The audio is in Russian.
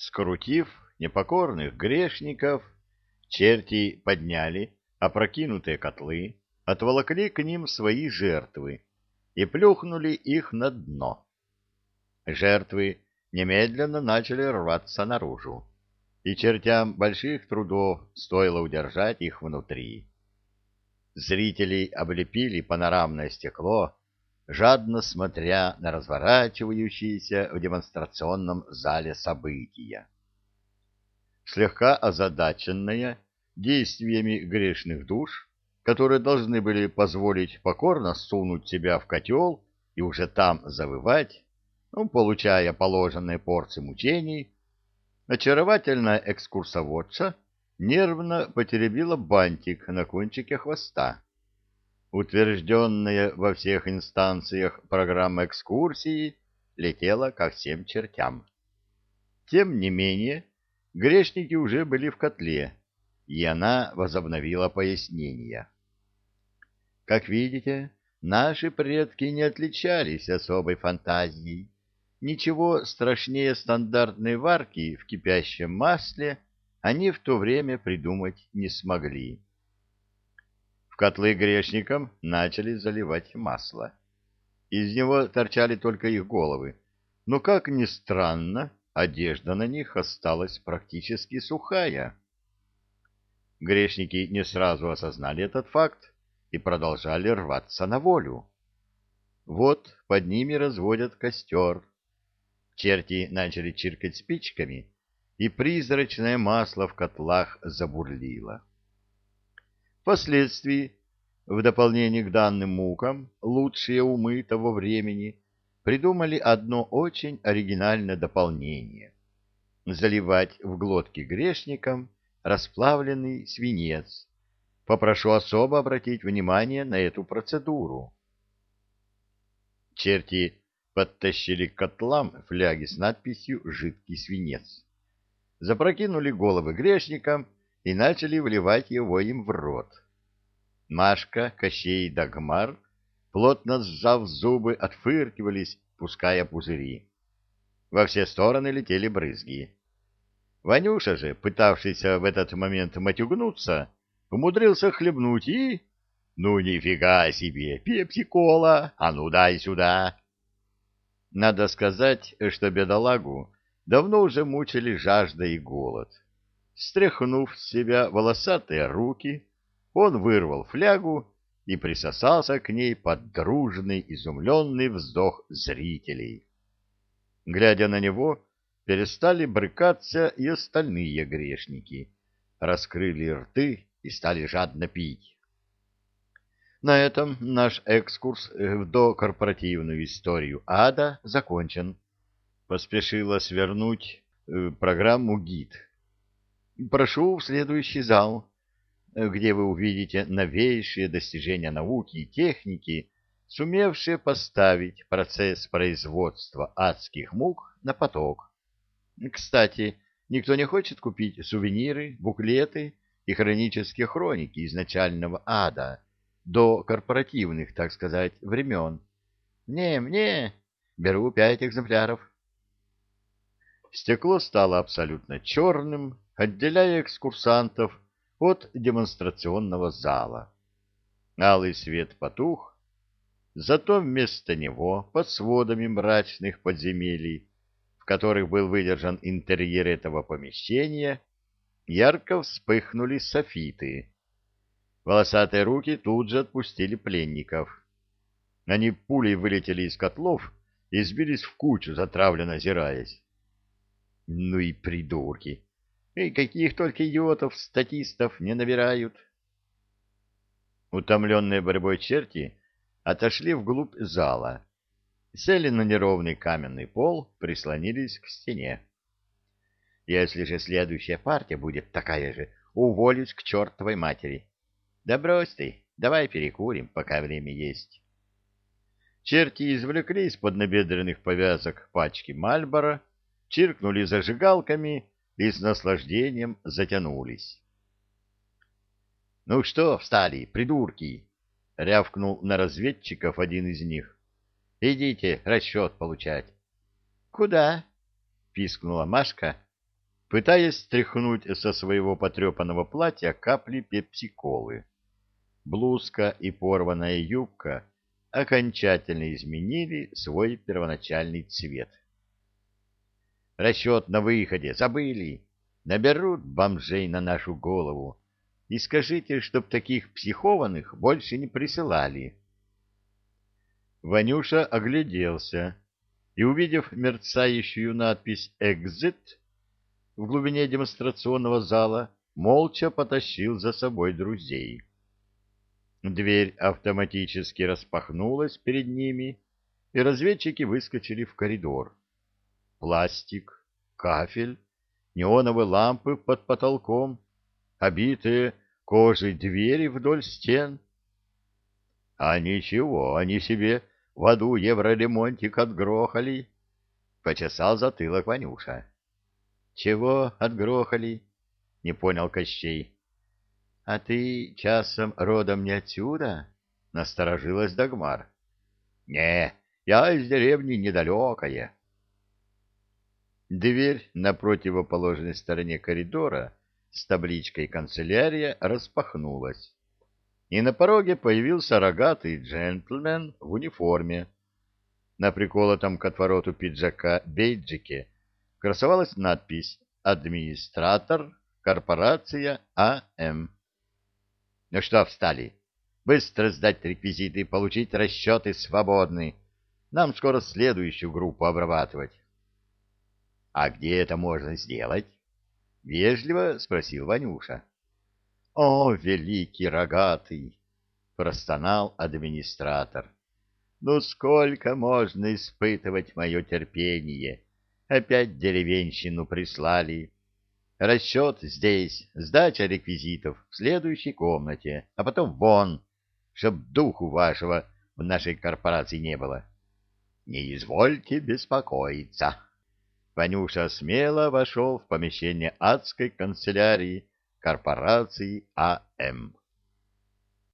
Скрутив непокорных грешников, черти подняли опрокинутые котлы, отволокли к ним свои жертвы и плюхнули их на дно. Жертвы немедленно начали рваться наружу, и чертям больших трудов стоило удержать их внутри. Зрители облепили панорамное стекло, жадно смотря на разворачивающиеся в демонстрационном зале события. Слегка озадаченная действиями грешных душ, которые должны были позволить покорно сунуть себя в котел и уже там завывать, ну, получая положенные порции мучений, очаровательная экскурсоводша нервно потеребила бантик на кончике хвоста. Утвержденная во всех инстанциях программа экскурсии летела ко всем чертям. Тем не менее, грешники уже были в котле, и она возобновила пояснения. Как видите, наши предки не отличались особой фантазией. Ничего страшнее стандартной варки в кипящем масле они в то время придумать не смогли. Котлы грешникам начали заливать масло. Из него торчали только их головы, но, как ни странно, одежда на них осталась практически сухая. Грешники не сразу осознали этот факт и продолжали рваться на волю. Вот под ними разводят костер. Черти начали чиркать спичками, и призрачное масло в котлах забурлило. Впоследствии, в дополнение к данным мукам, лучшие умы того времени придумали одно очень оригинальное дополнение — заливать в глотки грешникам расплавленный свинец. Попрошу особо обратить внимание на эту процедуру. Черти подтащили к котлам фляги с надписью «Жидкий свинец». Запрокинули головы грешникам и начали вливать его им в рот. Машка, Кощей и Дагмар, плотно сжав зубы, отфыркивались, пуская пузыри. Во все стороны летели брызги. Ванюша же, пытавшийся в этот момент матюгнуться, умудрился хлебнуть и... Ну, нифига себе, пепси-кола, а ну дай сюда. Надо сказать, что бедолагу давно уже мучили жажда и голод. Стряхнув с себя волосатые руки, он вырвал флягу и присосался к ней под дружный изумленный вздох зрителей. Глядя на него, перестали брыкаться и остальные грешники, раскрыли рты и стали жадно пить. На этом наш экскурс в докорпоративную историю ада закончен. Поспешила свернуть э, программу гид. Прошу в следующий зал, где вы увидите новейшие достижения науки и техники, сумевшие поставить процесс производства адских мук на поток. Кстати, никто не хочет купить сувениры, буклеты и хронические хроники изначального ада до корпоративных, так сказать, времен. Не, мне, беру пять экземпляров. Стекло стало абсолютно черным, отделяя экскурсантов от демонстрационного зала. Алый свет потух, зато вместо него, под сводами мрачных подземелий, которых был выдержан интерьер этого помещения, ярко вспыхнули софиты. Волосатые руки тут же отпустили пленников. Они пулей вылетели из котлов и сбились в кучу, затравленно озираясь. Ну и придурки! И каких только идиотов, статистов не набирают. Утомленные борьбой черти отошли вглубь зала сели на неровный каменный пол, прислонились к стене. Если же следующая партия будет такая же, уволюсь к чертовой матери. Да брось ты, давай перекурим, пока время есть. Черти извлекли из-под набедренных повязок пачки Мальбора, чиркнули зажигалками и с наслаждением затянулись. — Ну что, встали, придурки! — рявкнул на разведчиков один из них. Идите расчет получать. — Куда? — пискнула Машка, пытаясь стряхнуть со своего потрепанного платья капли пепсиколы. Блузка и порванная юбка окончательно изменили свой первоначальный цвет. Расчет на выходе забыли. Наберут бомжей на нашу голову. И скажите, чтоб таких психованных больше не присылали. Ванюша огляделся и, увидев мерцающую надпись «Экзит», в глубине демонстрационного зала молча потащил за собой друзей. Дверь автоматически распахнулась перед ними, и разведчики выскочили в коридор. Пластик, кафель, неоновые лампы под потолком, обитые кожей двери вдоль стен. А ничего, они себе в аду евроремонтик отгрохали, — почесал затылок Ванюша. Чего отгрохали? — не понял Кощей. — А ты часом родом не отсюда? — насторожилась Дагмар. — Не, я из деревни недалекая. Дверь на противоположной стороне коридора с табличкой «Канцелярия» распахнулась, и на пороге появился рогатый джентльмен в униформе. На приколотом к отвороту пиджака бейджике красовалась надпись «Администратор, корпорация АМ». Ну что встали? Быстро сдать реквизиты, получить расчеты свободны. Нам скоро следующую группу обрабатывать. — А где это можно сделать? — вежливо спросил Ванюша. — О, великий рогатый! — простонал администратор. — Ну сколько можно испытывать мое терпение? — Опять деревенщину прислали. Расчет здесь, сдача реквизитов в следующей комнате, а потом вон, чтоб духу вашего в нашей корпорации не было. Не извольте беспокоиться. Ванюша смело вошел в помещение адской канцелярии корпорации АМ.